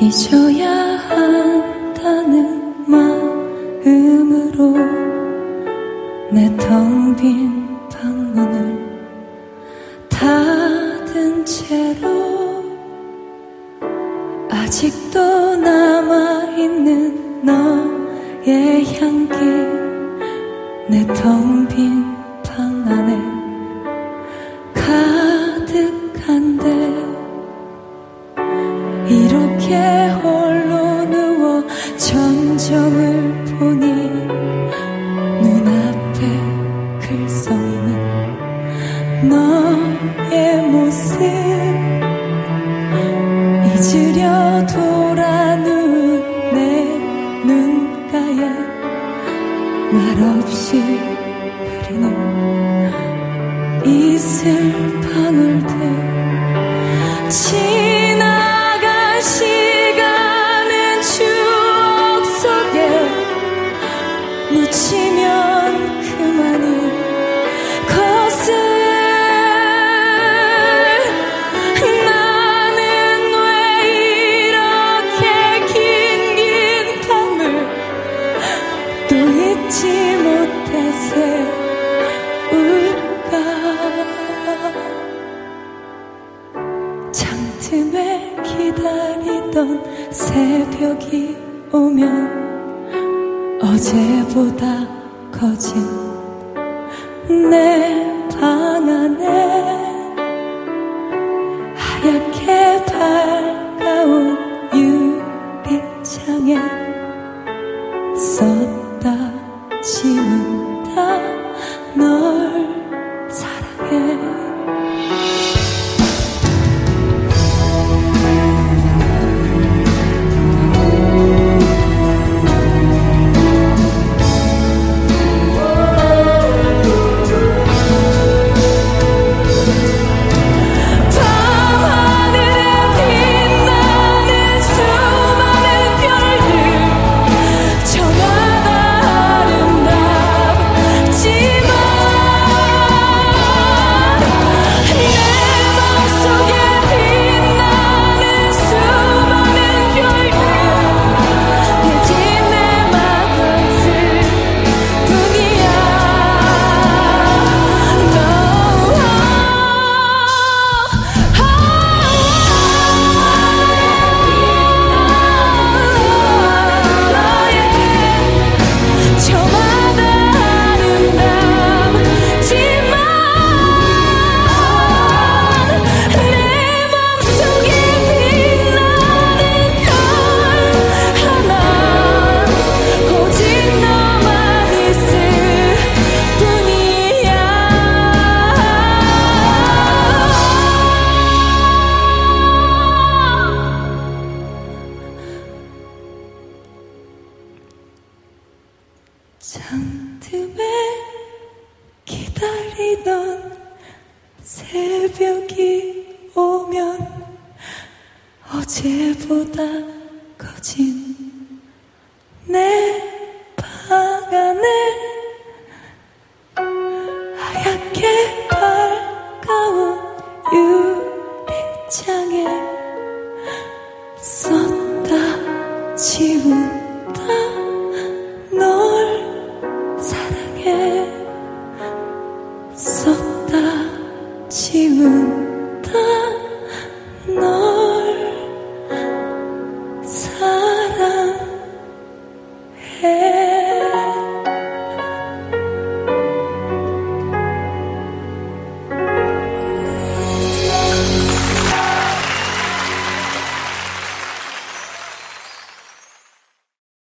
잊어야 한다는 마음으로 내 텅 빈 방문을 닫은 채로 아직도 남아있는 너의 향기 내 텅 빈 이렇게 홀로 누워 전정을 보니 눈앞에 글썽이는 너의 모습. 잊으려 돌아 누운 내 눈가에 말없이 흐르는 이슬 방울들 창틈에 기다리던 새벽이 오면 어제보다 커진 내 방 안에 하얗게 밝 잠듦에 기다리던 새벽이 오면 어제보다 커진 내 healing